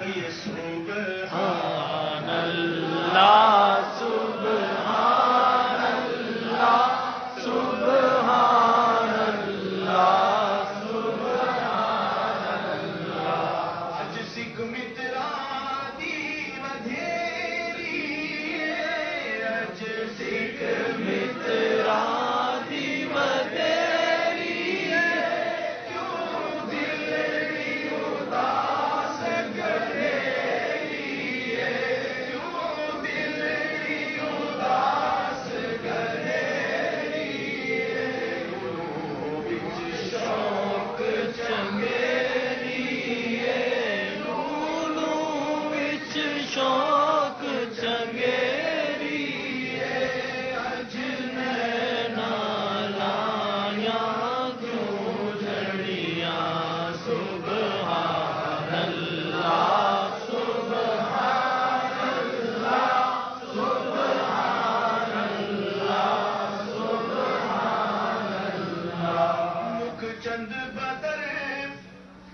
سبحان اللہ۔ چند بدر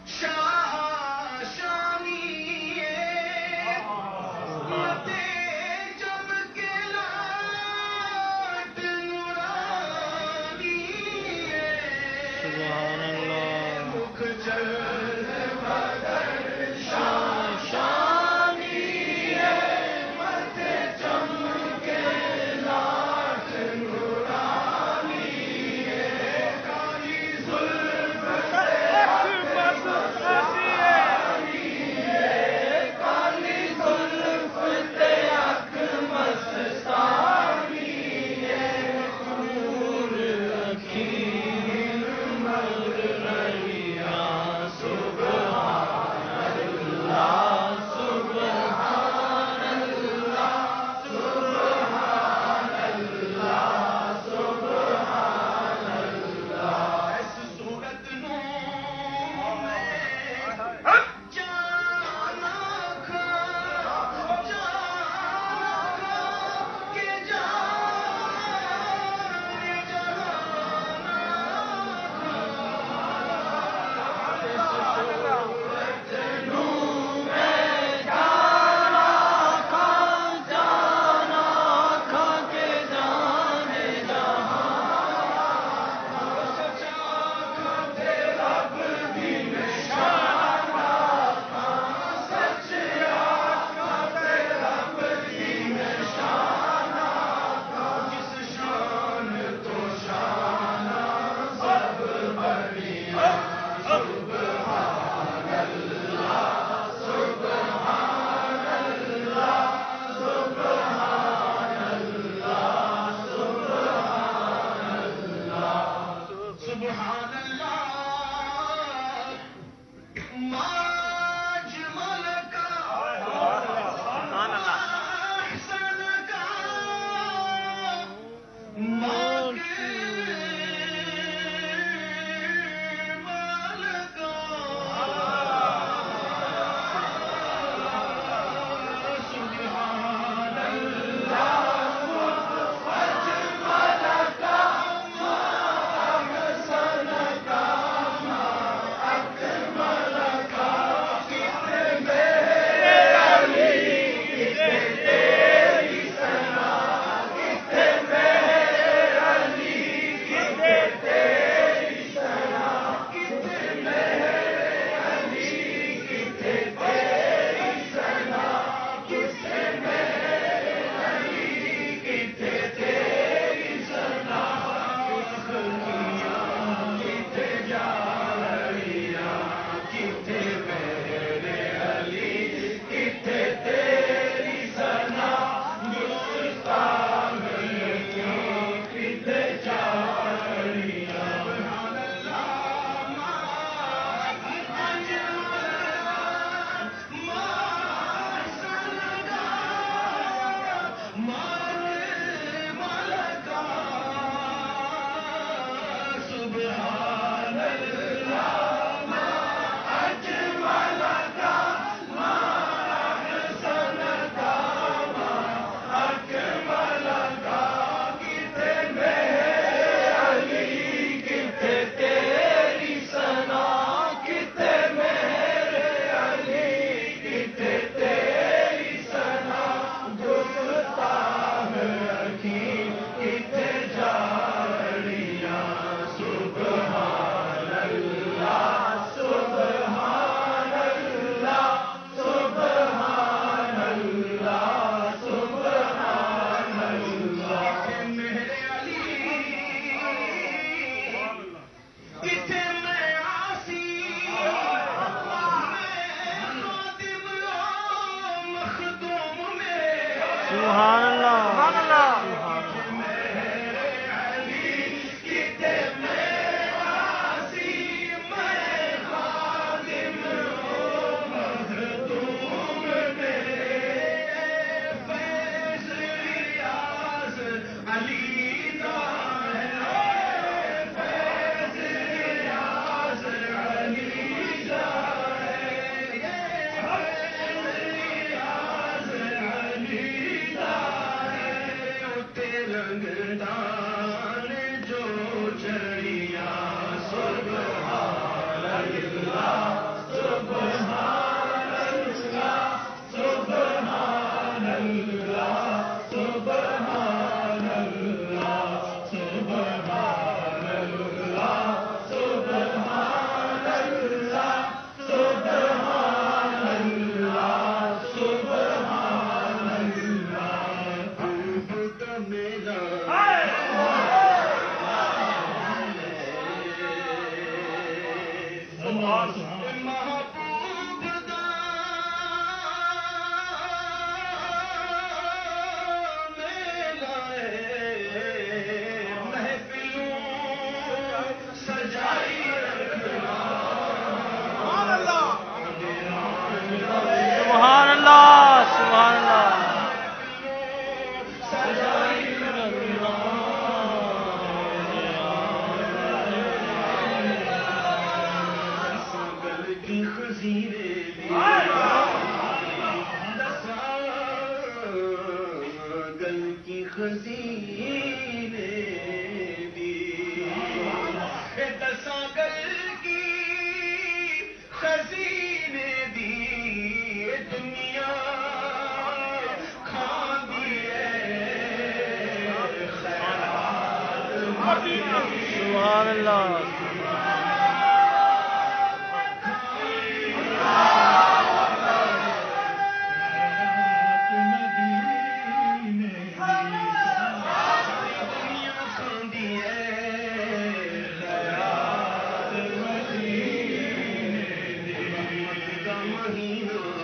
شاہ شامی جب کے لاٹ نورانی مکھ چل رحمان سبحان اللہ۔ رحمت